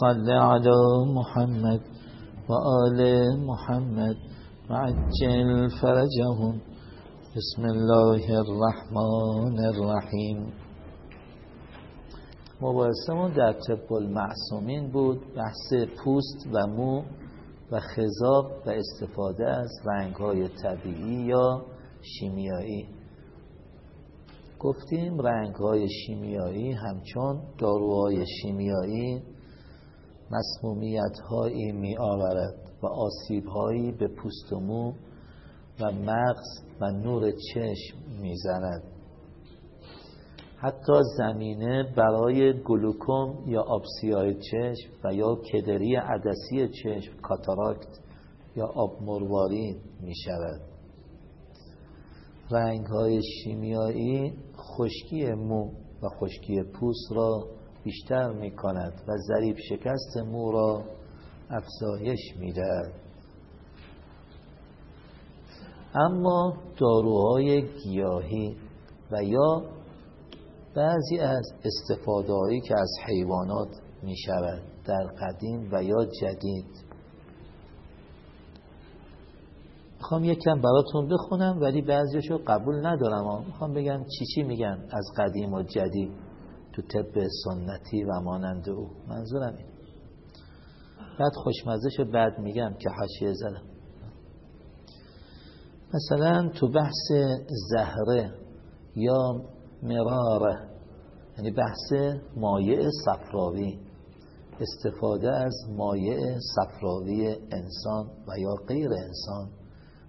صل على محمد وآل محمد وعجل فرجهم. بسم الله الرحمن الرحیم. مباحثمون در طب المعصومین بود. بحث پوست و مو و خضاب و استفاده از رنگ های طبیعی یا شیمیایی. گفتیم رنگ های شیمیایی همچون داروهای شیمیایی مسمومیت هایی می آورد و آسیب هایی به پوست و مو و مغز و نور چشم می‌زند. حتی زمینه برای گلوکوم یا آبسیای چشم و یا کدری عدسی چشم کاتاراکت یا آب مرواری می شود رنگ های شیمیایی خشکی مو و خشکی پوست را بیشتر می کند و ضریب شکست مو را افزایش می دهد اما داروهای گیاهی و یا بعضی از استفاده که از حیوانات می شود در قدیم و یا جدید. می‌خوام یکم براتون بخونم ولی بعضیشو قبول ندارم. می‌خوام بگم چی چی میگن از قدیم و جدید. تو طب سنتی و مانند او. منظورم این بعد خوشمزهشو بعد میگم که حاشیه زدم. مثلا تو بحث زهره یا مراره یعنی بحث مایع صفراوی استفاده از مایع صفراوی انسان و یا غیر انسان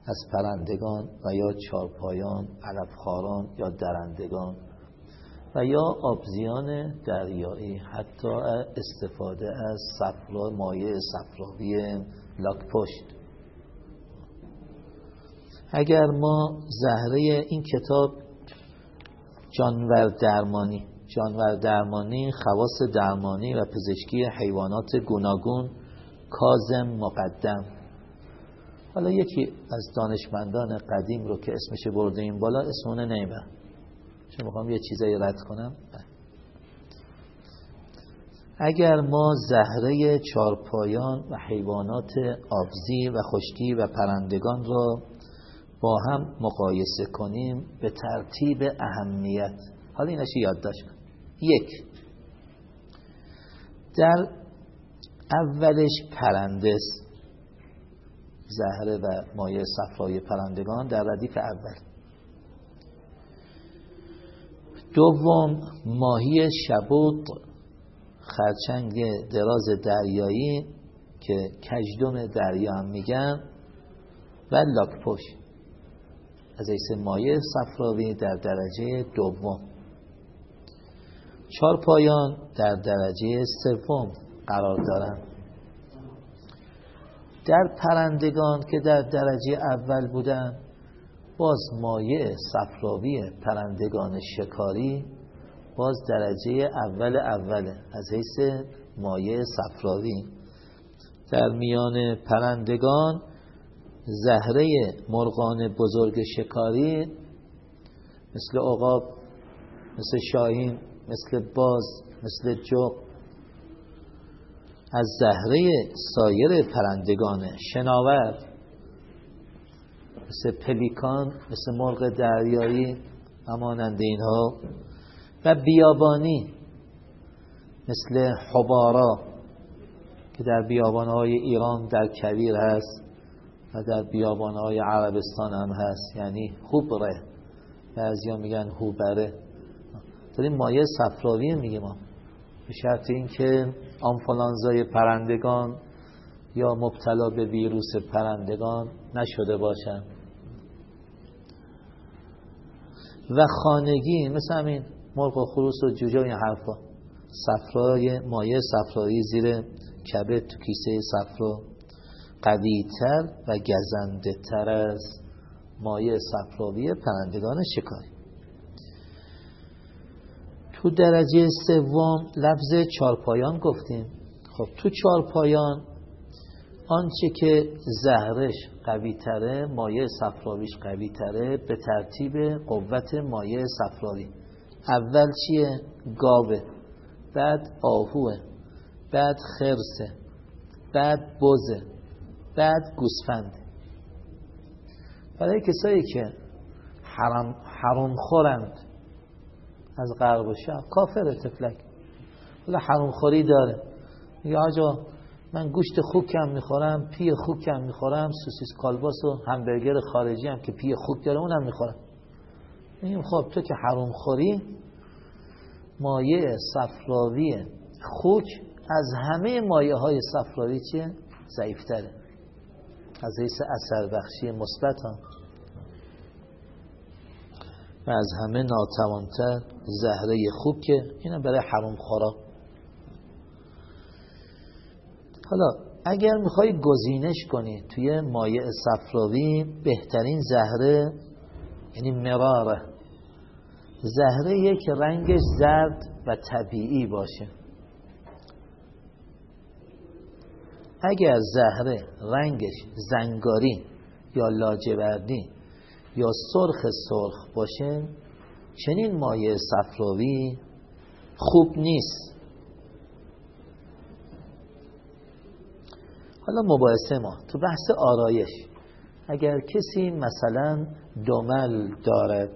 از پرندگان و یا چارپایان علفخاران یا درندگان. و یا آبزیان دریایی حتی استفاده از صفرا مایع صفراوی لاکپشت اگر ما زهره این کتاب جانور درمانی جانور درمانی خواص درمانی و پزشکی حیوانات گوناگون کازم مقدم. حالا یکی از دانشمندان قدیم رو که اسمش برده این بالا اسمونه نیمه. چون می‌خوام یه چیزایی رد کنم. اگر ما زهره چارپایان و حیوانات آبزی و خشکی و پرندگان را با هم مقایسه کنیم به ترتیب اهمیت حالا اینش یادداشت کن. یک در اولش پرنده زهره و مایه صفرای پرندگان در ردیف اول. دوم ماهی شبوط خرچنگ دراز دریایی که کجدم دریا هم میگن و لاکپوش. از ایسه مایه صفراوی در درجه دوم. چهار پایان در درجه سوم قرار دارند در پرندگان که در درجه اول بودن باز مایه صفراوی پرندگان شکاری باز درجه اول اوله. از حیث مایه صفراوی. در میان پرندگان زهره مرغان بزرگ شکاری مثل عقاب مثل شاهین مثل باز مثل جغ. از زهره سایر پرندگان شناور مثل پلیکان مثل مرغ دریایی همانند اینها. و بیابانی مثل حبارا که در بیابانهای ایران در کویر هست و در بیابانهای عربستان هم هست یعنی خوبره بعضی میگن خوبره داریم مایه صفراوی میگیم ما. به شرط اینکه آنفلانزای پرندگان یا مبتلا به ویروس پرندگان نشده باشن. و خانگی مثل همین مرغ و خروس و جوجه و این حرفا. صفرای مایه صفرایی زیر کبه تو کیسه صفرا. قویتر و گزنده تر از مایه صفراوی پرندگان شکاری. تو درجه سوم لفظ چارپایان گفتیم. خب تو چارپایان آنچه که زهرش قوی تره مایه صفراویش قوی تره به ترتیب قوت مایه صفراوی. اول چیه؟ گاوه بعد آهوه بعد خرسه بعد بزه بعد گوسفند. برای کسایی که حرام, حرام خورند از غرب و شرق کافر تفلک. ولی حرام خوری داره. میگه آجا من گوشت خوب کم می‌خورم پی خوب کم می‌خورم سوسیس کالباس و همبرگر خارجی هم که پی خوب داره اونم می‌خورم. میگیم خب تو که حرام خوری مایه صفراوی خوک از همه مایه های صفراوی چیه؟ ضعیفتره. از حیث اثر بخشی مثبت ها. و از همه ناتوانتر زهره خوب که اینم برای حرام خورا. حالا اگر می‌خوای گزینش کنی توی مایع صفراوی بهترین زهره یعنی مراره. زهره یک رنگش زرد و طبیعی باشه. اگر زهره رنگش زنگاری یا لاجوردی یا سرخ سرخ باشه چنین مایع صفراوی خوب نیست. حالا مباحثه ما. تو بحث آرایش اگر کسی مثلا دومل دارد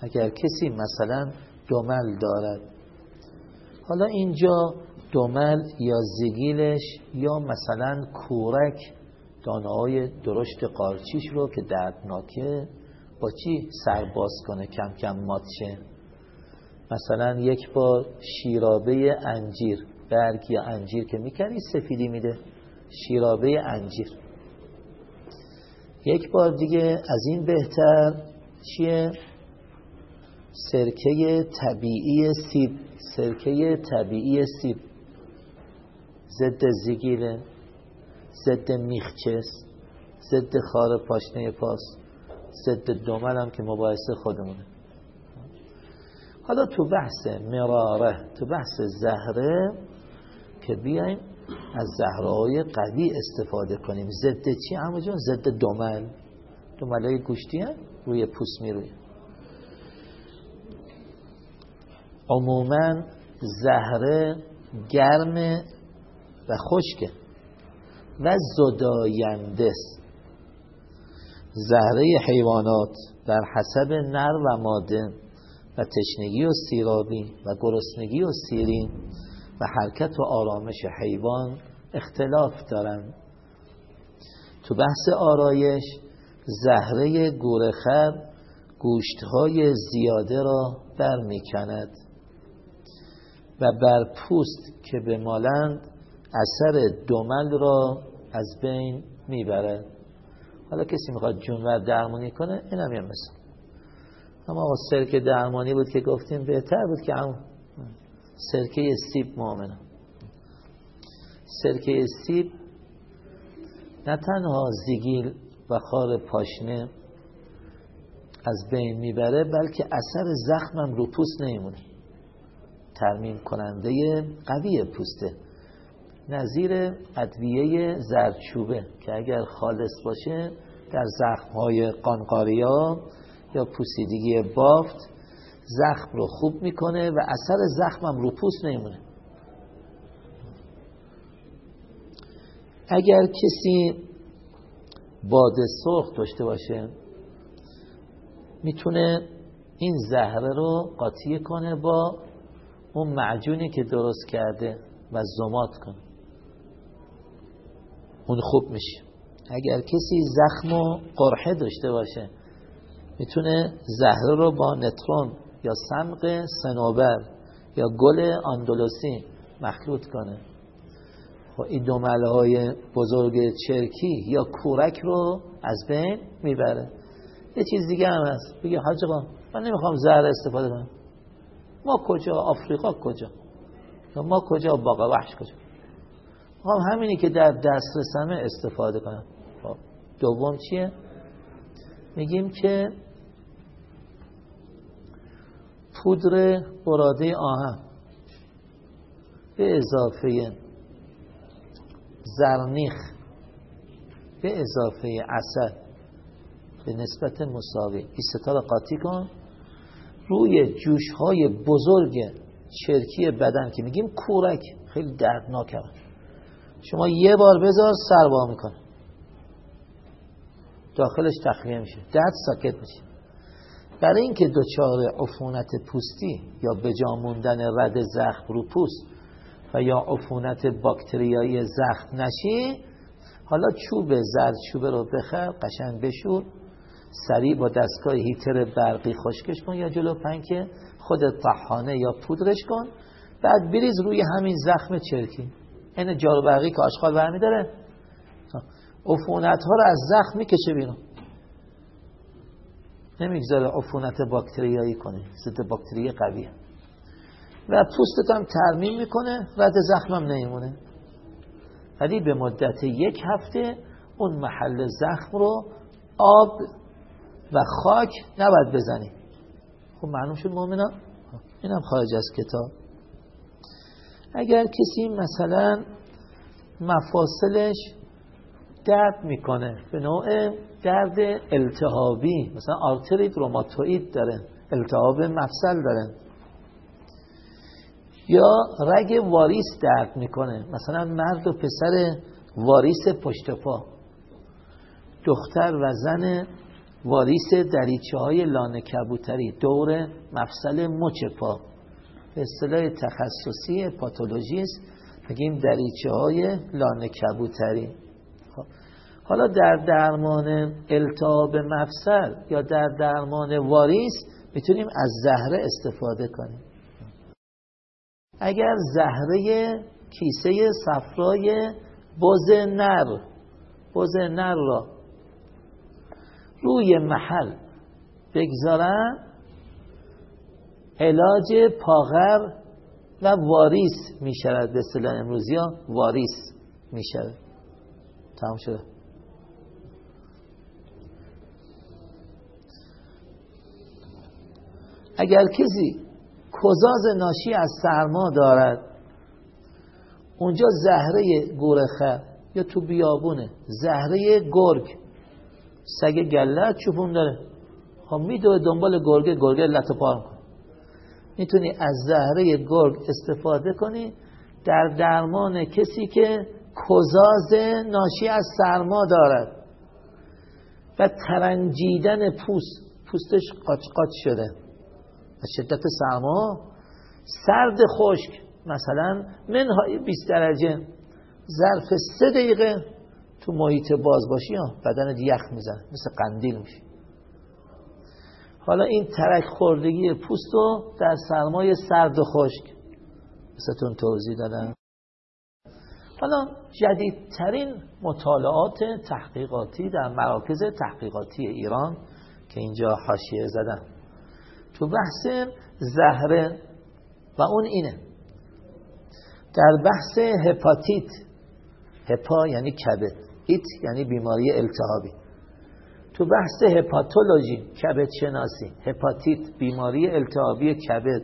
اگر کسی مثلا دومل دارد حالا اینجا دومل یا زگیلش یا مثلا کورک دانه های درشت قارچیش رو که دردناکه با چی سر باز کنه کم کم مات شه؟ مثلا یک بار شیرابه انجیر. برگ یا انجیر که می‌کنی سفیدی میده. شیرابه انجیر. یک بار دیگه از این بهتر چیه؟ سرکه طبیعی سیب. سرکه طبیعی سیب. ضد زگیره ضد میخچس. ضد خار پاشنه پاس. ضد دومل هم که مباحثه خودمونه. حالا تو بحث مراره تو بحث زهره که بیایم از زهرهای قوی استفاده کنیم. ضد چی؟ همه جان ضد دومل های گوشتی هم روی پوست می روی عموما زهره گرم و خشکه و زداینده زهره حیوانات در حسب نر و ماده و تشنگی و سیرابی و گرسنگی و سیرین و حرکت و آرامش حیوان اختلاف دارند تو بحث آرایش زهره گورخر گوشتهای زیاده را بر می‌کند و بر پوست که به مالند اثر دومل را از بین می‌برد. حالا کسی می‌خواد جونور درمانی کنه این هم مثل اما سرک درمانی بود که گفتیم بهتر بود که هم سرکه سیب مؤمنه سرکه سیب نه تنها زیگیل و خار پاشنه از بین می‌بره بلکه اثر زخمم رو پوست نیمونه ترمیم کننده قوی پوسته. نظیر ادویه زرچوبه که اگر خالص باشه در زخمهای قانقاریا یا پوسیدگی بافت زخم رو خوب می‌کنه و اثر زخمم رو پوست نمیمونه. اگر کسی باد سرخ داشته باشه می‌تونه این زهره رو قاطی کنه با اون معجونی که درست کرده و زمات کنه. اون خوب میشه. اگر کسی زخم و قرحه داشته باشه می‌تونه زهره رو با نترون یا سمق سنوبر یا گل اندلسی مخلوط کنه. خب این دومله های بزرگ چرکی یا کورک رو از بین می‌بره. یه چیز دیگه هم هست. بگه حاج من نمی‌خوام زهر استفاده کنم. ما کجا؟ آفریقا کجا؟ ما کجا؟ باقا وحش کجا؟ می‌خوام همینی که در دسترسمه استفاده کنم. خب دوم چیه؟ میگیم که پودر براده آهن. به اضافه زرنیخ. به اضافه اصل به نسبت مساوی. این ستا قاطی کن. روی جوش های بزرگ چرکی بدن که میگیم کورک. خیلی دردناک شما یه بار بذار سر وا می‌کنه. داخلش تخلیه میشه. درد ساکت میشه. برای اینکه دچار عفونت پوستی یا بجا موندن رد زخم رو پوست و یا عفونت باکتریایی زخم نشی حالا چوب زرد چوب رو بخر قشنگ بشور سریع با دستگاه هیتر برقی خشکش کن یا جلو پنکه خود طحانه یا پودرش کن بعد بریز روی همین زخم چرکی. این جارو برقی که آشغال برمی داره عفونت ها رو از زخم می‌کشه بیرون. نمی‌گذاره عفونت باکتریایی کنه. ضد باکتری قویه و پوستت هم ترمیم می‌کنه رد زخمم نمیمونه. ولی به مدت یک هفته اون محل زخم رو آب و خاک نباید بزنی. خب معلوم شد مؤمنا اینم خارج از کتاب. اگر کسی مثلا مفاصلش درد می‌کنه به نوع درد التهابی. مثلا آرترید روماتوئید داره التهاب مفصل داره. یا رگ واریس درد می‌کنه مثلا مرد و پسر واریس پشت پا. دختر و زن واریس دریچه های لانه کبوتری دور مفصل مچ پا. به اصطلاح تخصصی پاتولوژی است بگیم دریچه های لانه کبوتری. حالا در درمان التهاب مفصل یا در درمان واریس می‌تونیم از زهره استفاده کنیم. اگر زهره کیسه صفرای بز نر بز نر را روی محل بگذارن علاج پاغر و واریس می شود به اصطلاح امروزی ها واریس می شود تمام شده. اگر کسی کزاز ناشی از سرما دارد اونجا زهره گورخه یا تو بیابونه زهره گرگ سگ گله چوپون داره. خب میدوه دنبال گرگه گرگه لطو پار کن. می‌تونی از زهره گرگ استفاده کنی در درمان کسی که کزاز ناشی از سرما دارد. و ترنجیدن پوست پوستش قاچ قاچ شده. از شدت سرما سرد خشک مثلا منهای 20 درجه ظرف سه دقیقه تو محیط باز باشی بدن یخ میزن مثل قندیل میشه. حالا این ترک خوردگی پوست رو در سرمای سرد و خشک مثلتون توضیح دادم. حالا جدیدترین مطالعات تحقیقاتی در مراکز تحقیقاتی ایران که اینجا حاشیه زدم. تو بحث زهره و اون اینه. در بحث هپاتیت هپا یعنی کبد ایت یعنی بیماری التهابی. تو بحث هپاتولوژی کبد شناسی هپاتیت بیماری التهابی کبد.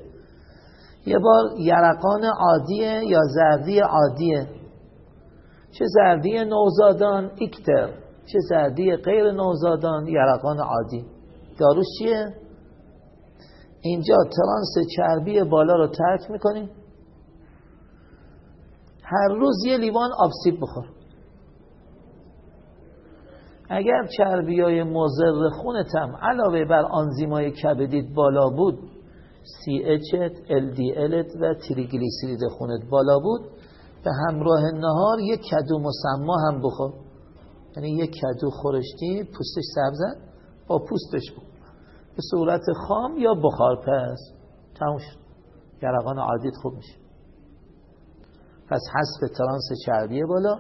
یه بار یرقان عادیه یا زردی عادیه؟ چه زردی نوزادان ایکتر. چه زردی غیر نوزادان یرقان عادی. داروش چیه؟ اینجا ترانس چربی بالا رو ترک می‌کنیم هر روز یه لیوان آبسیب بخور. اگر چربی های مزر خونتم علاوه بر آنزیمای کبدید بالا بود سی اچت ال و تریگلیسیرید خونت بالا بود به همراه نهار یک کدو مسما هم بخور. یعنی یک کدو خورشتی پوستش سبزن با پوستش بود به صورت خام یا بخار پس؟ تموم شد. یرقان عادیت خوب میشه. پس حسب ترانس چربی بالا.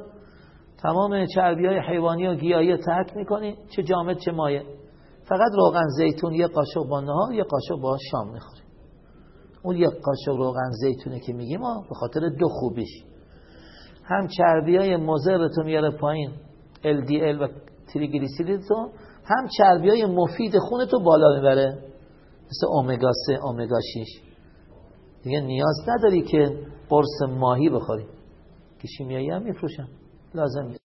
تمام چربی های حیوانی و گیاهی ترک می‌کنی. چه جامد چه مایه فقط روغن زیتون یه قاشق با نهار یه قاشق با شام می‌خوری. اون یک قاشق روغن زیتونه که میگیم به خاطر دو خوبیش. هم چربی های مزرتون میاره پایین. LDL و تریگلیسیریدتون هم چربی های مفید خونتو بالا می‌بره. مثل اومگا 3 اومگا 6 دیگه نیاز نداری که قرص ماهی بخوری. که شیمیایی هم میفروشن. لازم نیست.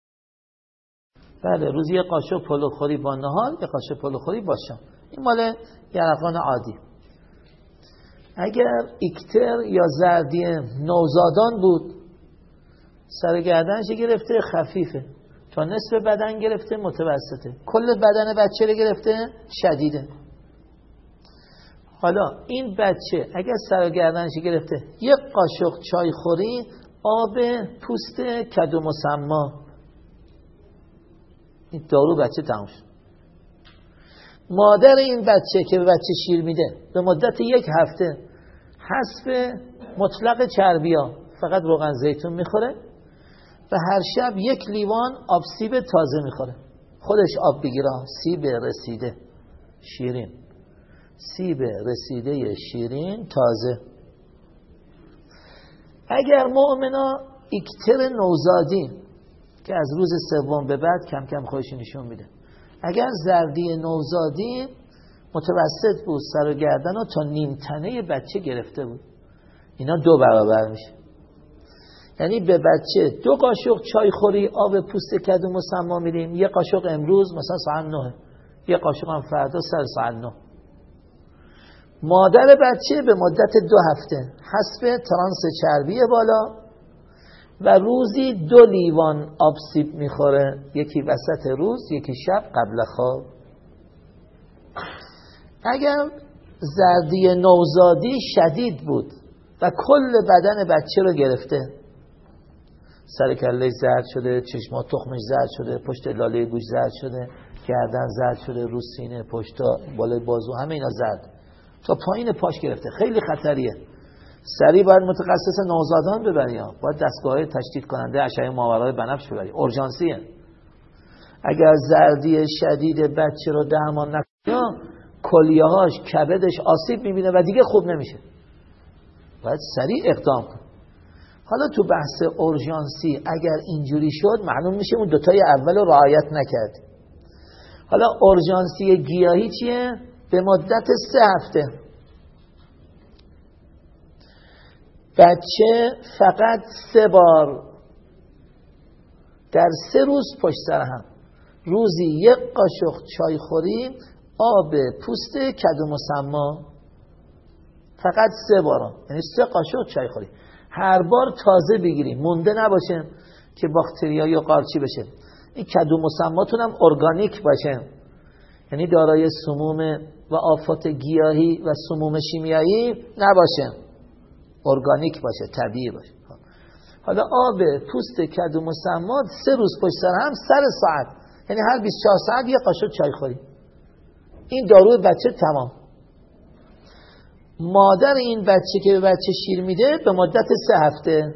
بله روزی یه قاشق پلو خوری با نهار یه قاشق پلو خوری باشم این مال یرقان عادی. اگر ایکتر یا زردی نوزادان بود سر گردنش گرفته خفیفه. نصف بدن گرفته متوسطه. کل بدن بچه رو گرفته؟ شدیده. حالا این بچه اگر سر گردنش گرفته یک قاشق چای خوری آب پوست کدو مسما. این دارو بچه تموم شد. مادر این بچه که به بچه شیر میده به مدت یک هفته حسب مطلق چربیا. فقط روغن زیتون می‌خوره. و هر شب یک لیوان آب سیب تازه می‌خوره. خودش آب بگیره. سیب رسیده. شیرین. سیب رسیده شیرین تازه. اگر مؤمنا اکتر نوزادی که از روز سوم به بعد کم کم خودش نشون میده. اگر زردی نوزادی متوسط بود سر و گردن و تا نیم تنه بچه گرفته بود. اینا دو برابر میشه. یعنی به بچه دو قاشق چای خوری آب پوست کدو مسما میدیم. یه قاشق امروز مثلا ساعت نه. یه قاشق هم فردا سر ساعت نه. مادر بچه به مدت دو هفته. حسب ترانس چربی بالا و روزی دو لیوان آب سیب می‌خوره. یکی وسط روز یکی شب قبل خواب. اگر زردی نوزادی شدید بود و کل بدن بچه رو گرفته سر کله زرد شده چشما تخمش زرد شده پشت لاله گوش زرد شده گردن زرد شده رو سینه پشت بالای بازو همه اینا زرد. تا پایین پاش گرفته. خیلی خطریه. سریع باید متخصص نوزادان ببری باید دستگاه تشدید کننده اشعه ماورای بنفش ببری. اورژانسیه. اگر زردی شدید بچه رو درمان نکنه کلیهاش کبدش آسیب می‌بینه و دیگه خوب نمیشه. باید سریع اقدام کن حالا تو بحث اورژانسی اگر اینجوری شد معلوم میشه اون دوتای اول رو رعایت نکرد. حالا اورژانسی گیاهی چیه؟ به مدت سه هفته. بچه فقط سه بار در سه روز پشت سر هم. روزی یک قاشق چای خوری آب پوست کدو مسما. فقط سه بار یعنی سه قاشق چای خوری. هر بار تازه بگیریم. مونده نباشه که باکتریا یا قارچی بشه این کدو مسماتون هم ارگانیک باشه. یعنی دارای سموم و آفات گیاهی و سموم شیمیایی نباشه ارگانیک باشه طبیعی باشه. حالا آب پوست کدو مسمات سه روز پشت سر هم سر ساعت. یعنی هر 24 ساعت یه قاشق چای خوری. این داروی بچه تمام. مادر این بچه که به بچه شیر میده به مدت سه هفته.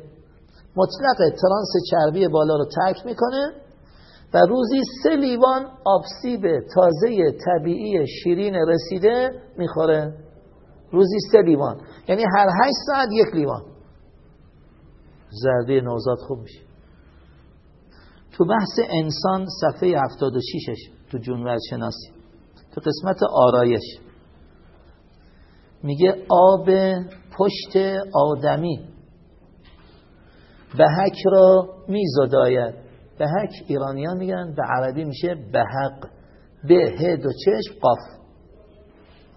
مطلق ترانس چربی بالا رو ترک می‌کنه و روزی سه لیوان آبسیب تازه طبیعی شیرین رسیده می‌خوره. روزی سه لیوان. یعنی هر هشت ساعت یک لیوان. زرده نوزاد خوب میشه. تو بحث انسان صفحه 76 تو جنور شناسی تو قسمت آرایش. میگه آب پشت آدمی. بهک را میزداید. بهک ایرانیان میگن به عربی میشه بهق. به هد و چشم قاف.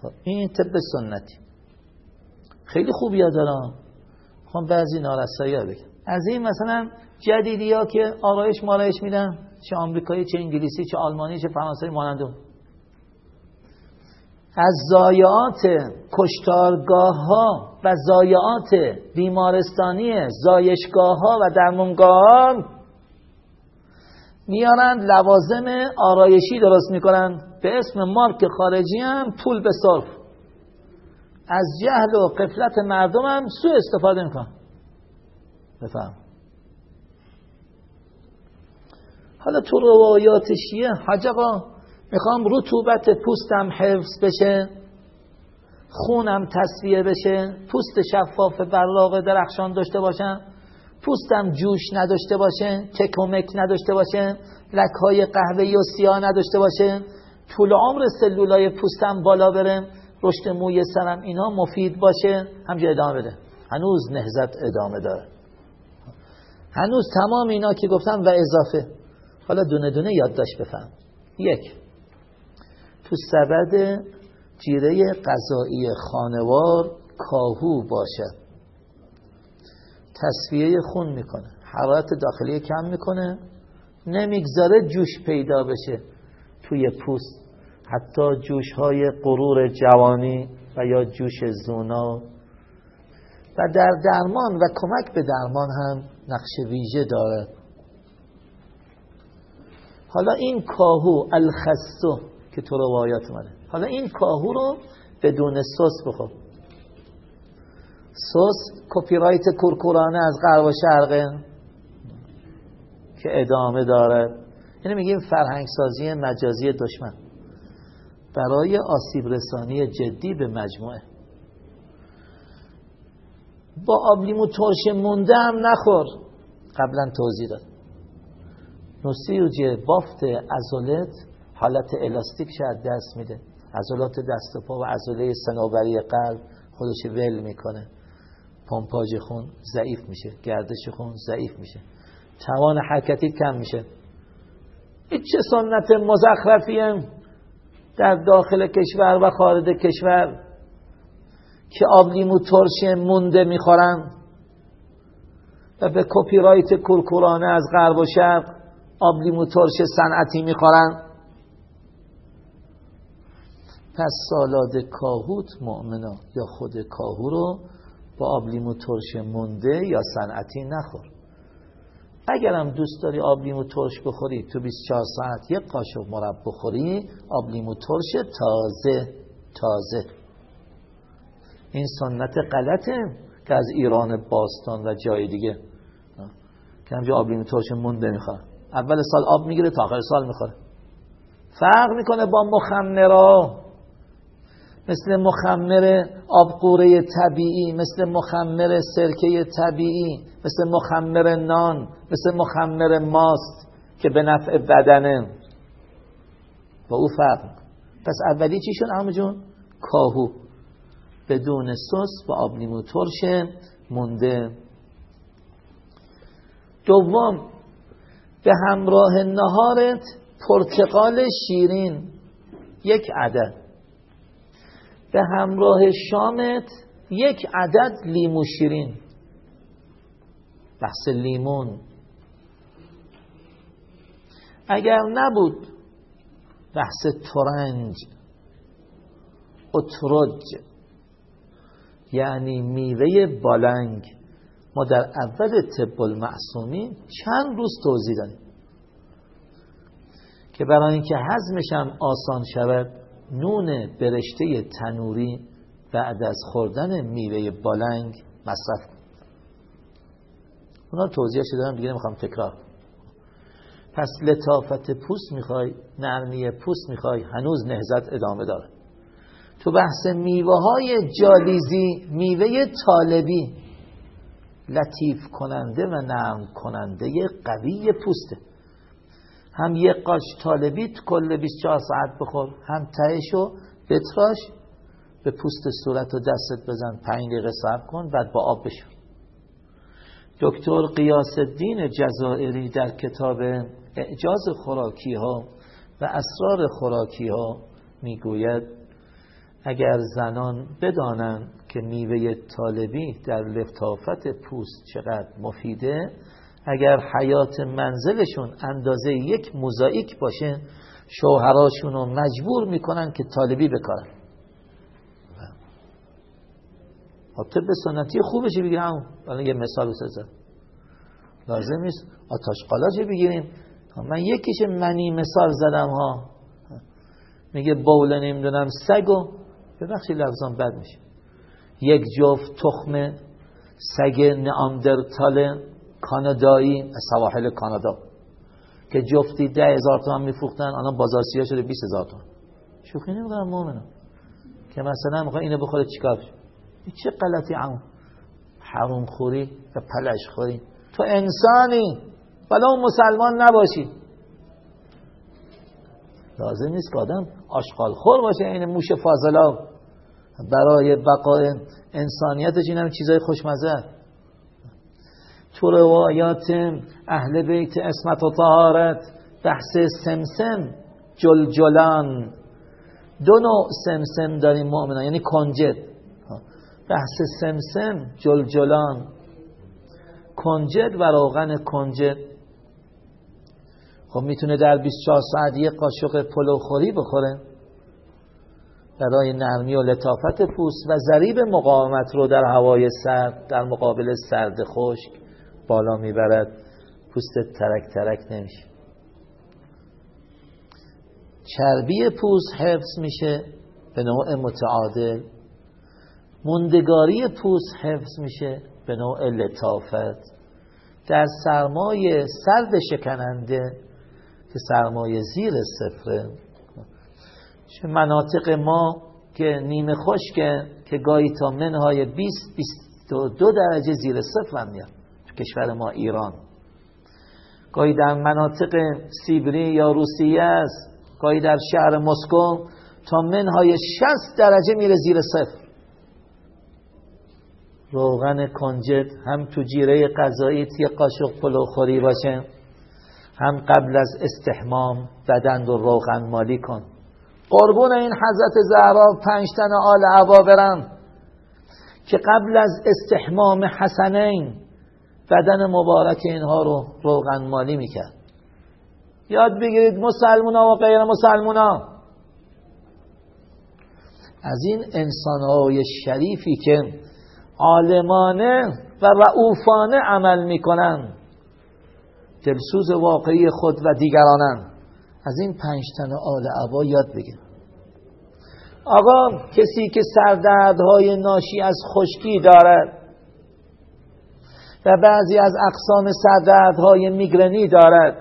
خب، این طب سنتی. خیلی خوبی ها دارم خب بعضی نارسایی ها بگم از این مثلا جدیدی ها که آرایش مارایش میدن چه آمریکایی چه انگلیسی چه آلمانی چه فرانسوی مانندون از زایعات کشتارگاه ها و زایعات بیمارستانی زایشگاه ها و درمونگاه میارند لوازم آرایشی درست می‌کنن به اسم مارک خارجی هم پول به صرف. از جهل و قفلت مردم هم سو استفاده می‌کنن. بفهم حالا تو روایات شیعه حجقا می‌خوام رطوبت پوستم حفظ بشه خونم تصفیه بشه پوست شفاف براق درخشان داشته باشم پوستم جوش نداشته باشه تکومک نداشته باشه لکهای قهوه‌ای و سیاه نداشته باشه طول عمر سلولای پوستم بالا بره رشد موی سرم اینا مفید باشه همجا ادامه بده. هنوز نهزت ادامه داره. هنوز تمام اینا که گفتم و اضافه. حالا دونه دونه یادداشت بفهم. یک. تو سبد جیره غذایی خانوار کاهو باشد تصفیه خون می‌کنه. حرارت داخلی کم می‌کنه. نمی‌گذاره جوش پیدا بشه توی پوست. حتی جوش های قرور جوانی و یا جوش زونا. و در درمان و کمک به درمان هم نقش ویژه داره. حالا این کاهو الخس تو که تو روایات منه حالا این کاهو رو بدون سس بخور. سس کپی رایت کورکورانه از غرب و شرقه که ادامه داره. اینو میگیم فرهنگ سازی مجازی دشمن. برای آسیب رسانی جدی به مجموعه. با آبلیمو ترش مونده هم نخور. قبلا توضیح داد. نوسیوجه بافت ازولت حالت الاستیک شاید دست میده. عضلات دست و پا و عضله سنوبری قلب خودش ول می‌کنه. پمپاژ خون ضعیف میشه. گردش خون ضعیف میشه. توان حرکتی کم میشه. این چه سنت مزخرفی در داخل کشور و خارج کشور که آبلیمو ترش مونده می‌خورن و به کپی رایت کورکورانه از غرب و شرق آبلیمو ترش صنعتی می‌خورن. پس سالاد کاهوت مؤمنا یا خود کاهو رو با آبلیمو ترش مونده یا صنعتی نخور. اگرم دوست داری آب لیمو ترش بخوری تو 24 ساعت یک قاشق مرب بخوری آب لیمو ترش تازه تازه. این سنت غلطه که از ایران باستان و جای دیگه. که همجا ترش مونده می‌خواد. اول سال آب می‌گیره تا آخر سال می‌خوره. فرق می‌کنه با مخمرا مثل مخمر آبقوره طبیعی مثل مخمر سرکه طبیعی مثل مخمر نان مثل مخمر ماست که به نفع بدنه. با او فرق پس اولی چی شد همه جون؟ کاهو. بدون سس و آب لیمو ترش مونده. دوم به همراه نهارت پرتقال شیرین. یک عدد. به همراه شامت یک عدد لیمو شیرین. بحث لیمون. اگر نبود بحث ترنج اترج یعنی میوه بالنگ ما در اول طب المعصومین چند روز توضیح دادیم. که برای اینکه هضمش هم آسان شود نون برشته تنوری بعد از خوردن میوه بالنگ مصرف کن. اونا توضیحش دارم دیگه نمی‌خوام تکرار پس لطافت پوست می‌خوای نرمی پوست می‌خوای هنوز نهزت ادامه داره. تو بحث میوه های جالیزی میوه طالبی لطیف کننده و نرم کننده قوی پوسته. هم یک قاش طالبی کل 24 ساعت بخور هم تهشو بتراش به پوست صورت و دستت بزن پنج دقیقه صبر کن بعد با آب بشور دکتر قیاس الدین جزائری در کتاب اعجاز خوراکی ها و اسرار خوراکی ها می‌گوید اگر زنان بدانند که میوه طالبی در لطافت پوست چقدر مفیده اگر حیات منزلشون اندازه یک موزاییک باشه شوهراشون رو مجبور می‌کنن که طالبی بکارن. خب طب سنتی خوبشه بگیرم الان یه مثال بسازم. لازم نیست آتاش قالاجه بگیریم. من یکیش منی مثال زدم ها. میگه بول نمی‌دونم سگو ببخشی لفظان بد میشه. یک جفت تخم سگ نئاندرتال کانادایی سواحل کانادا که جفتی ده هزار تومن میفروختن الان بازار سیاه شده 20 هزار تومن شوخی نمی‌کنم مؤمنم. که مثلا می‌خواد اینو بخوره چیکار چه غلطی عمو. حروم خوری و پلش خوری. تو انسانی اون مسلمان نباشی. لازم نیست که آدم آشغال خور باشه این موش فاضلا برای بقای انسانیتش این هم چیزای خوشمزه. تو روایات اهل بیت اسمت و طهارت بحث سمسم جلجلان. دو نوع سمسم داریم مؤمنان یعنی کنجد. بحث سمسم جلجلان. کنجد و روغن کنجد. خب می‌تونه در 24 ساعت یک قاشق پلوخوری بخوره. برای نرمی و لطافت پوست و ذریب مقاومت رو در هوای سرد در مقابل سرد خشک. بالا می‌برد پوست ترک ترک نمیشه. چربی پوست حفظ میشه به نوع متعادل. موندگاری پوست حفظ میشه به نوع لطافت. در سرمایه سرد شکننده که سرمایه زیر صفره. مناطق ما که نیمه خشکه که گاهی تا منهای 20 22 درجه زیر صفر میاد. کشور ما ایران. گاهی در مناطق سیبری یا روسیه است گاهی در شهر مسکو تا منهای 60 درجه میره زیر صفر. روغن کنجد هم تو جیره غذایی یه قاشق پلوخوری باشه هم قبل از استحمام بدن رو روغن مالی کن. قربون این حضرت زهرا پنج تن آل عبا برم که قبل از استحمام حسنین بدن مبارک اینها رو روغن مالی می‌کرد. یاد بگیرید مسلمونا و غیر مسلمونا. از این انسانهای شریفی که عالمانه و رعوفانه عمل می‌کنن دلسوز واقعی خود و دیگرانن. از این پنج تن آل عبا یاد بگیر. آقا کسی که سردردهای ناشی از خشکی دارد و بعضی از اقسام سردردهای میگرنی دارد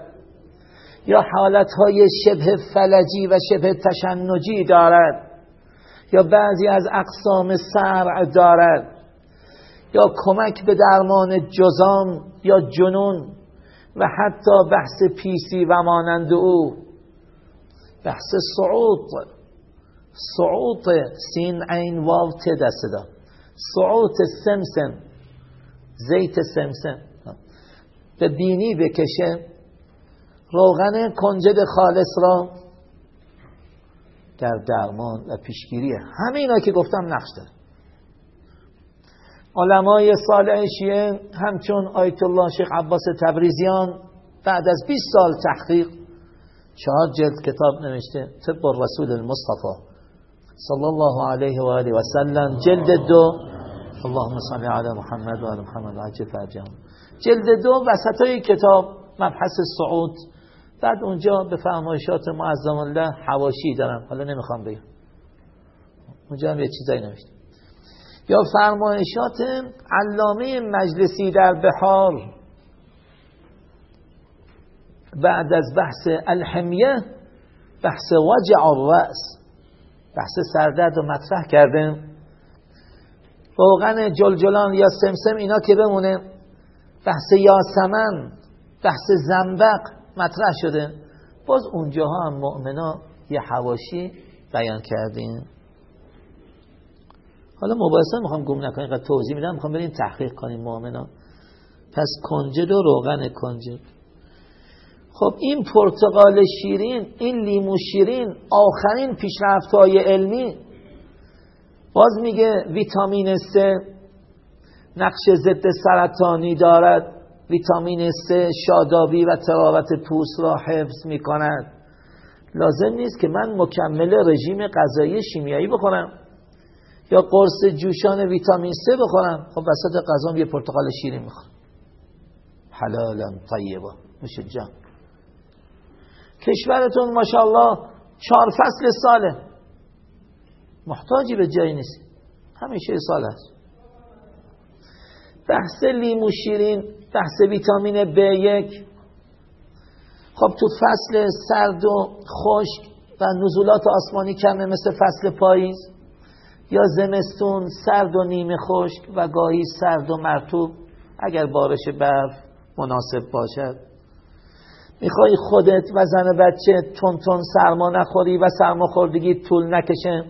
یا حالتهای شبه فلجی و شبه تشنجی دارد یا بعضی از اقسام سرع دارد یا کمک به درمان جزام یا جنون و حتی بحث پیسی و مانند او. بحث صعود. صعود سین عین واو ت دسته دا صعود سمسم زیت سمسم. به بینی بکشه. روغن کنجد خالص را در درمان و پیشگیری. همه اینا که گفتم نقش داره. علمای صالح شیعه همچون آیت الله شیخ عباس تبریزیان بعد از 20 سال تحقیق چهار جلد کتاب نوشته طب رسول المصطفى صلی الله علیه و آله و سلم جلد دو. اللهم صل علی محمد و آل محمد عجل فرجهم جلد دو وسطای کتاب مبحث صعود. بعد اونجا به فرمایشات معظم الله حواشی دارم. حالا نمی‌خوام بگم. اونجا هم یه چیزایی نوشته یا فرمایشات علامه مجلسی در بحار. بعد از بحث الحمیه بحث وجع الرأس. بحث سردرد رو مطرح کردیم. روغن جلجلان یا سمسم اینا که بمونه بحث یاسمن بحث زنبق مطرح شده. باز اونجاها هم مؤمنا یه حواشی بیان کردیم حالا مباحثه می‌خوام گم نکنیم اینقدر توضیح میدم. می‌خوام بریم تحقیق کنیم مؤمنا پس کنجد و روغن کنجد. خب این پرتقال شیرین این لیمو شیرین آخرین پیشرفت های علمی باز میگه ویتامین C نقش ضد سرطانی دارد. ویتامین C شادابی و تراوت پوست را حفظ می‌کند. لازم نیست که من مکمل رژیم غذایی شیمیایی بخورم یا قرص جوشان ویتامین C بخورم. خب وسط غذام یه پرتقال شیرین می‌خورم. حلالا طیبا. میشه جان. کشورتون ماشاءالله چهار فصل ساله. محتاجی به جایی نیست. همیشه سال هست بحث لیمو شیرین بحث ویتامین B1 خب تو فصل سرد و خشک و نزولات آسمانی کمه مثل فصل پاییز یا زمستون سرد و نیمه خشک و گاهی سرد و مرتوب اگر بارش برف مناسب باشد. می‌خوای خودت و زن بچه تون تون سرما نخوری و سرماخوردگی طول نکشه.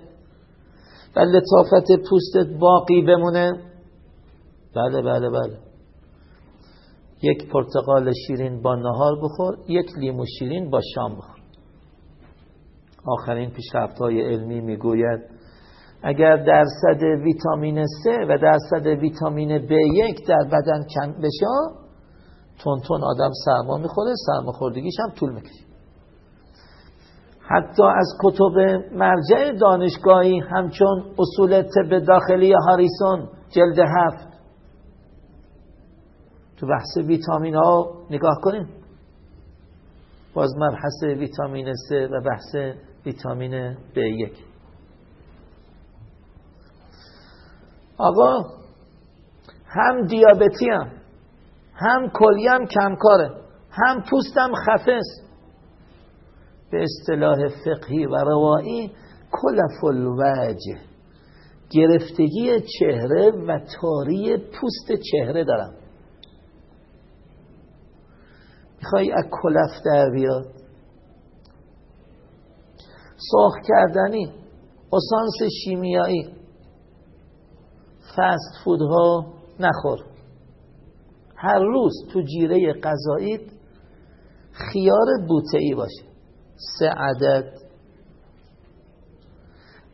و لطافت پوستت باقی بمونه. بله بله بله. یک پرتقال شیرین با نهار بخور یک لیمو شیرین با شام بخور. آخرین پیشرفت علمی می‌گوید اگر درصد ویتامین C و درصد ویتامین B1 در بدن کم بشه؟ تون تون آدم سرما می‌خوره خوردگیش هم طول می‌کشه. حتی از کتب مرجع دانشگاهی همچون اصول طب داخلی هاریسون جلد هفت. تو بحث ویتامین ها نگاه کنیم باز مبحث ویتامین C و بحث ویتامین B1 آقا هم دیابتی هم هم کلی هم کمکاره هم پوستم خفه به اصطلاح فقهی و روایی کلف الوجه. گرفتگی چهره و تاری پوست چهره دارم. می‌خوای از کلف در بیاد؟ سرخ کردنی اسانس شیمیایی. فست فودها نخور. هر روز تو جیره غذاییت خیار بوته باشه. سه عدد.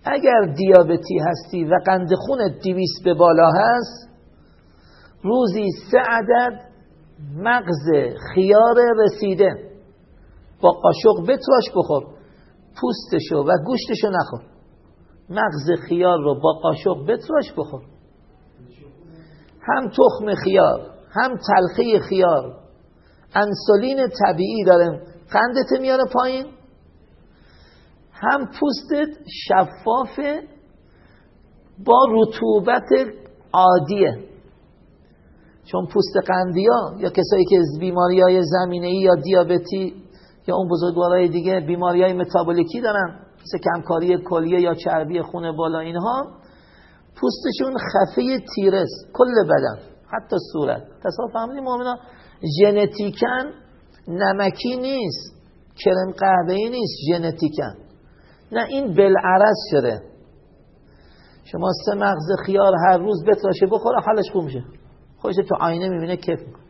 اگر دیابتی هستی و قند خونت دیویس به بالا هست روزی سه عدد مغز خیار رسیده. با قاشق بتراش بخور پوستشو و گوشتشو نخور. مغز خیار رو با قاشق بتراش بخور. هم تخم خیار هم تلخی خیار. انسولین طبیعی داره قندت میاره پایین. هم پوستت شفافه با رطوبت عادیه. چون پوست قندیا یا کسایی که بیماری های زمینه ای یا دیابتی یا اون بزرگوارای دیگه بیماری های متابولیکی دارن مثل کمکاری کلیه یا چربی خون بالا اینها پوستشون خفه تیرس کل بدن حتی صورت. تصاف فهمیدیم مؤمنا ژنتیکن نمکی نیست کرم قهوه‌ای نیست ژنتیکن نه این بلعرض شده. شما سه مغز خیار هر روز بتراشه بخوره حالش خوب میشه. خودش تو آینه می‌بینه کیف می‌کنه.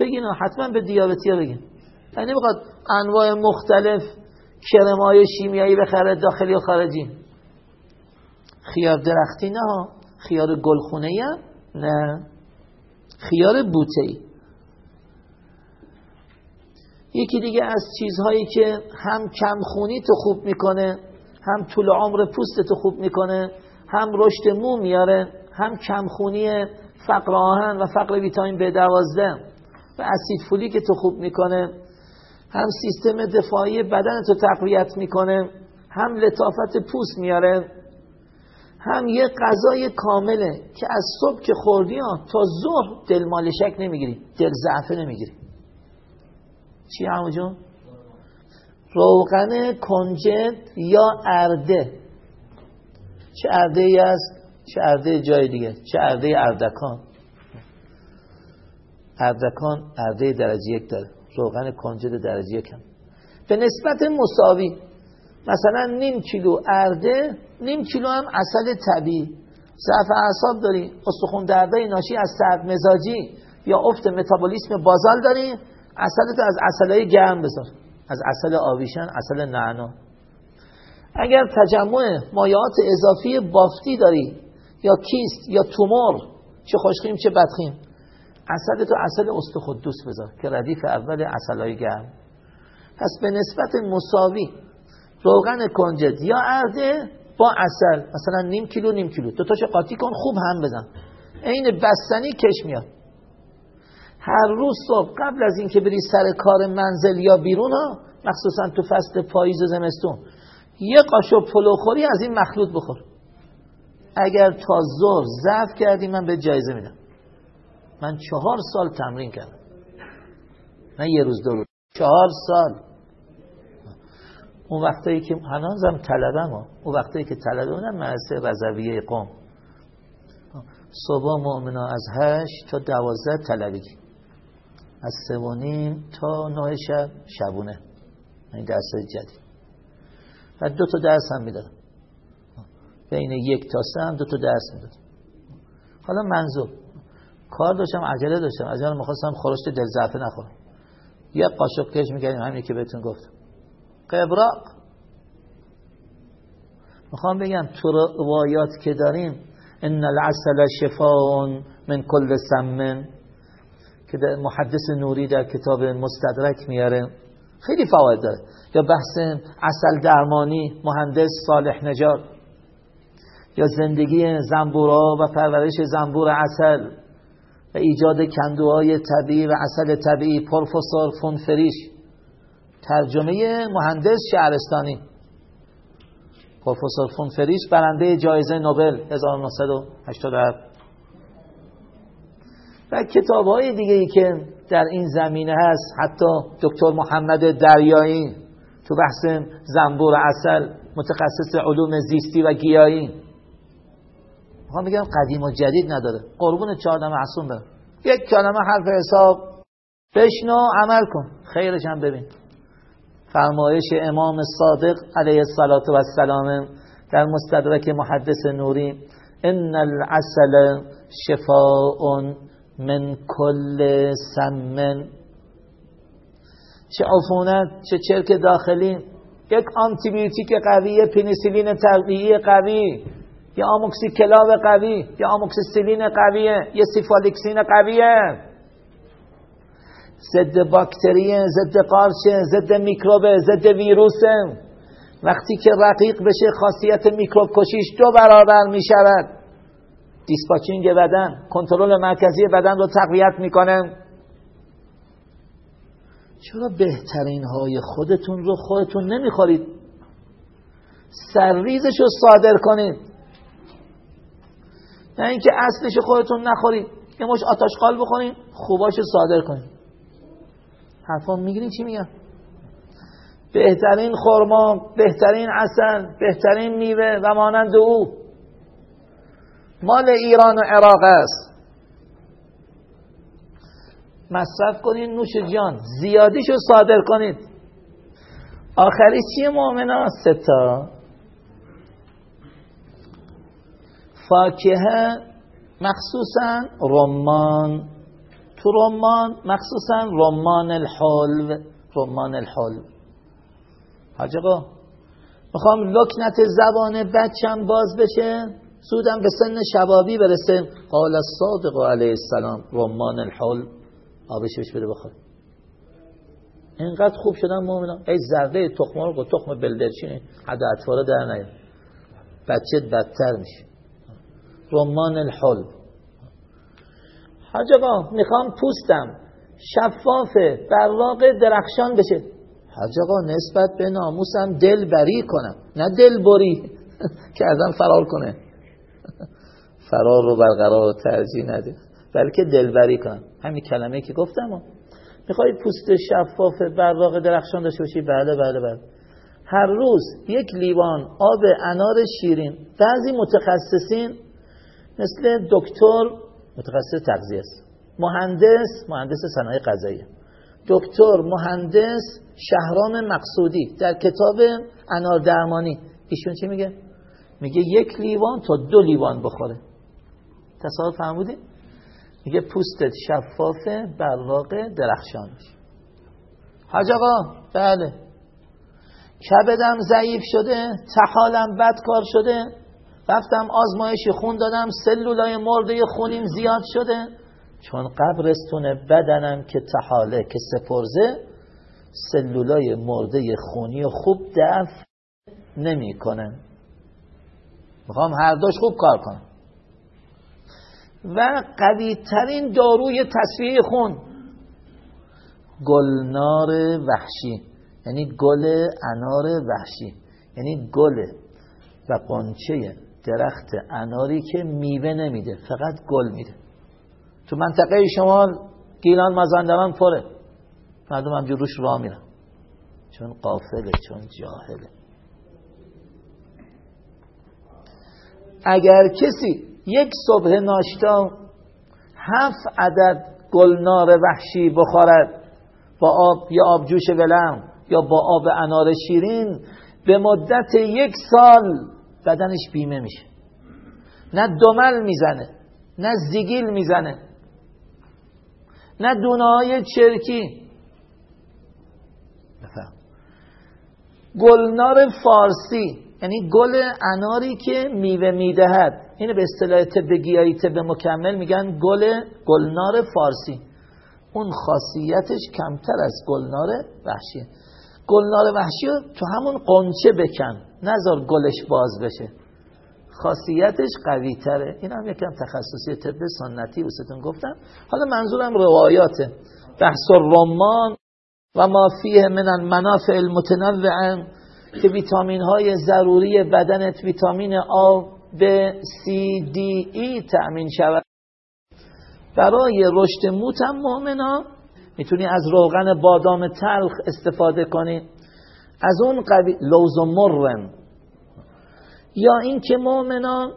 بگین حتما به دیابتی ها بگین. یعنی بخواد انواع مختلف کرمای شیمیایی بخره داخلی و خارجی. خیار درختی نه خیار گلخونه نه. خیار بوته ای یکی دیگه از چیزهایی که هم کمخونی تو خوب می‌کنه هم طول عمر پوست تو خوب می‌کنه هم رشد مو میاره هم کمخونی فقر آهن و فقر ویتامین B12 و اسید فولی که تو خوب می‌کنه هم سیستم دفاعی بدن تو تقویت می‌کنه هم لطافت پوست میاره هم یه غذای کامله که از صبح که خوردی تا ظهر دل مالشک نمی‌گیری دل ضعفه نمی‌گیری. چی همو جون؟ روغن کنجد یا ارده؟ چه ارده ای است؟ چه ارده جای دیگه؟ چه ارده اردکان؟ اردکان ارده درجه یک داره. روغن کنجد درجه یک هم. به نسبت مساوی مثلا نیم کیلو ارده نیم کیلو هم اصل طبیعی. ضعف اعصاب داری استخون درده ناشی از سرد مزاجی یا افت متابولیسم بازال داری تو از اصلای گرم بذار از اصل آویشن اصل نعنا. اگر تجمع مایعات اضافی بافتی داری یا کیست یا تومور چه خوشخیم چه بدخیم اصل تو اصل استخدوس بذار که ردیف اول اصلای گرم. پس به نسبت مساوی روغن کنجد یا ارده با اصل مثلا نیم کیلو نیم کیلو. دو تاشو قاطی کن خوب هم بزن. عین بستنی کش میاد. هر روز صبح قبل از اینکه بری سر کار منزل یا بیرون ها مخصوصا تو فصل پاییز و زمستون یه قاشق پلو خوری از این مخلوط بخور. اگر تا زور ضعف کردی من به جایزه میدم. من چهار سال تمرین کردم. نه یه روز دو روز. چهار سال. اون وقتایی که هنوزم طلبم ها. اون وقتایی که طلبه بودم مرسه رضویه قوم. صبح مؤمنا از هشت تا دوازده طلبگی از سه تا نه شب شبونه. این درس جدید. و دو تا درس هم می‌دادم. بین یک تا سه هم دو تا درس می‌دادم. حالا منظور. کار داشتم عجله داشتم. عجله می‌خواستم خورشت دل نخورم. یه قاشق کش می‌کردیم همین که بهتون گفتم. قبراق. می‌خوام بگم تو روایات که داریم ان العسل شفاء من کل سمن که در محدث نوری در کتاب مستدرک میاره خیلی فواید داره. یا بحث اصل درمانی مهندس صالح نجار. یا زندگی زنبورا و پرورش زنبور اصل و ایجاد کندوهای طبیعی و اصل طبیعی پروفسور فونفریش ترجمه مهندس شهرستانی. پروفسور فونفریش برنده جایزه نوبل 1987 و کتاب های دیگه ای که در این زمینه هست حتی دکتر محمد دریایی تو بحث زنبور اصل متخصص علوم زیستی و گیایی. می‌خوام بگم قدیم و جدید نداره. قربون چهار معصوم برم. یک کلمه حرف حساب. بشنو عمل کن. خیرش هم ببین. فرمایش امام صادق علیه السلام در مستدرک محدث نوری. ان العسل شفاء من کل سمن چه عفونت چه چرک داخلی. یک آنتیبیوتیک قوی پنیسیلین طبیعی قوی. یا آموکسی کلاو قوی یا آموکسیسیلین قویه یا سفالکسین قویه ضد باکتریه ضد قارچه ضد میکروبه ضد ویروسه وقتی که رقیق بشه خاصیت میکروب کشیش دو برابر می‌شود. دیسپاچینگ بدن کنترل مرکزی بدن رو تقویت می‌کنه. چرا بهترین های خودتون رو خودتون نمی‌خورید؟ سرریزش رو صادر کنید. نه اینکه اصلش خودتون نخورید. یه مش آتش قال بخورید خوباش صادر کنید. حرفا می‌گیرین چی میگن؟ بهترین خورما بهترین اصل بهترین میوه و مانند او. مال ایران و عراق است. مصرف کنید نوش جان زیادیشو صادر کنید. آخری چیه مؤمنا ستا فاکهه مخصوصا رمان. تو رمان مخصوصا رمان الحلو. رمان الحلو. حاج می‌خوام لکنت زبان بچم باز بشه؟ زودم به سن شبابی برسه. قال الصادق علیه السلام رمان الحل آبش بش بده بخواد اینقدر خوب شدن مؤمنان. ای زرده تخم رو تخم بلدرچینه حد اطفالا در نیاد بچه بدتر میشه. رمان الحل حاج آقا می‌خوام پوستم شفافه براق درخشان بشه. حاج آقا نسبت به ناموسم دل بری کنم. نه دل بری که ازم فرار کنه. فرار رو برقرار و ترجیح نده. بلکه دلبری کن. همین کلمه که گفتم می‌خوای پوست شفاف براق درخشان داشته باشی؟ بله بله بله. هر روز یک لیوان آب انار شیرین. بعضی متخصصین مثل دکتر متخصص تغذیه است. مهندس مهندس صنایع غذایی. دکتر مهندس شهرام مقصودی. در کتاب انار درمانی ایشون چی میگه؟ میگه یک لیوان تا دو لیوان بخوره. تصادف فرمودید میگه پوستت شفافه براق درخشان حاج آقا بله. کبدم ضعیف شده تحالم بد کار شده رفتم آزمایش خون دادم سلولای مرده خونیم زیاد شده. چون قبرستون بدنم که تحاله که سپرزه سلولای مرده خونی خوب دفع نمی کنن می‌خوام هر دوش خوب کار کنم. و قوی ترین داروی تصفیه خون. گلنار وحشی. یعنی گل انار وحشی. یعنی گل و قنچه درخت اناری که میوه نمیده فقط گل میده. تو منطقه شمال گیلان مازندران پره. مردم همجور روش راه میرن. چون قافله چون جاهله. اگر کسی یک صبح ناشتا هفت عدد گلنار وحشی بخورد با آب یا آبجوش ولم یا با آب انار شیرین به مدت یک سال بدنش بیمه میشه. نه دمل می‌زنه نه زیگیل می‌زنه نه دونه های چرکی. بفهم. گلنار فارسی یعنی گل اناری که میوه می‌دهد. اینو به اصطلاح طب گیاهی طب مکمل میگن گل گلنار فارسی. اون خاصیتش کمتر از گلنار وحشیه. گلنار وحشی تو همون قنچه بکن. نذار گلش باز بشه. خاصیتش قوی تره این هم یکم تخصصی طب سنتی ستون گفتم. حالا منظورم روایاته. بحث رمان و ما فیه من المنافع المتنوع که ویتامین های ضروری بدنت ویتامین آ به سی دی ای تأمین شود. برای رشد موت هم مؤمنا می‌تونی از روغن بادام تلخ استفاده کنی. از اون قوی لوز و مرن. یا این که مؤمنان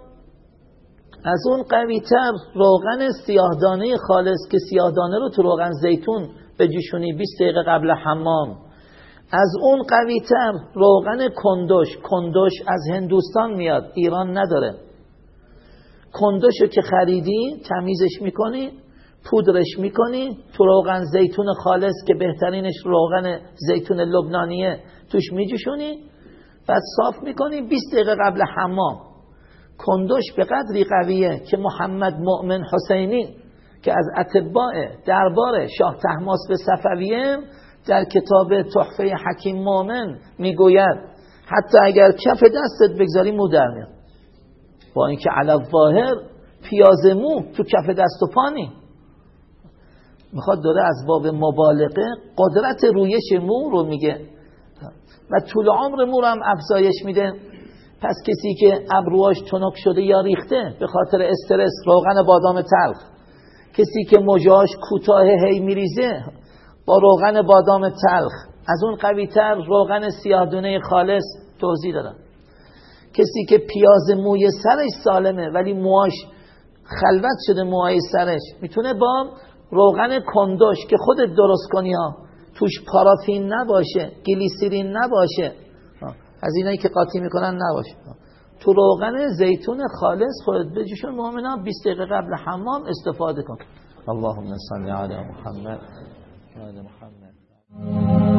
از اون قوی تر روغن سیاهدانه خالص که سیاهدانه رو تو روغن زیتون بجوشونی 20 دقیقه قبل حمام. از اون قوی تر روغن کندوش کندوش از هندوستان میاد ایران نداره. کندوش رو که خریدی تمیزش می‌کنی پودرش می‌کنی تو روغن زیتون خالص که بهترینش روغن زیتون لبنانیه توش میجوشونی بعد صاف می‌کنی 20 دقیقه قبل حمام. کندوش به قدری قویه که محمد مؤمن حسینی که از اتباع دربار شاه تحماس به صفویه در کتاب تحفه حکیم مؤمن می‌گوید حتی اگر کف دستت بگذاری مو در با اینکه علاوه ظاهر پیاز مو تو کف دست و پانی می‌خواد داره از باب مبالغه قدرت رویش مو رو میگه. و طول عمر مو رو هم افزایش میده. پس کسی که ابروهاش تنک شده یا ریخته به خاطر استرس روغن بادام تلخ. کسی که مجاش کوتاه هی میریزه با روغن بادام تلخ. از اون قوی تر روغن سیاهدونه خالص توضیح دادم. کسی که پیاز موی سرش سالمه ولی موهاش خلوت شده موهای سرش می‌تونه با روغن کندوش که خودت درست کنی ها توش پارافین نباشه گلیسیرین نباشه. از اینایی که قاطی می‌کنن نباشه. تو روغن زیتون خالص خودت بجوشون مؤمنا 20 دقیقه قبل حمام استفاده کن. اللهم صل علی محمد. محمد.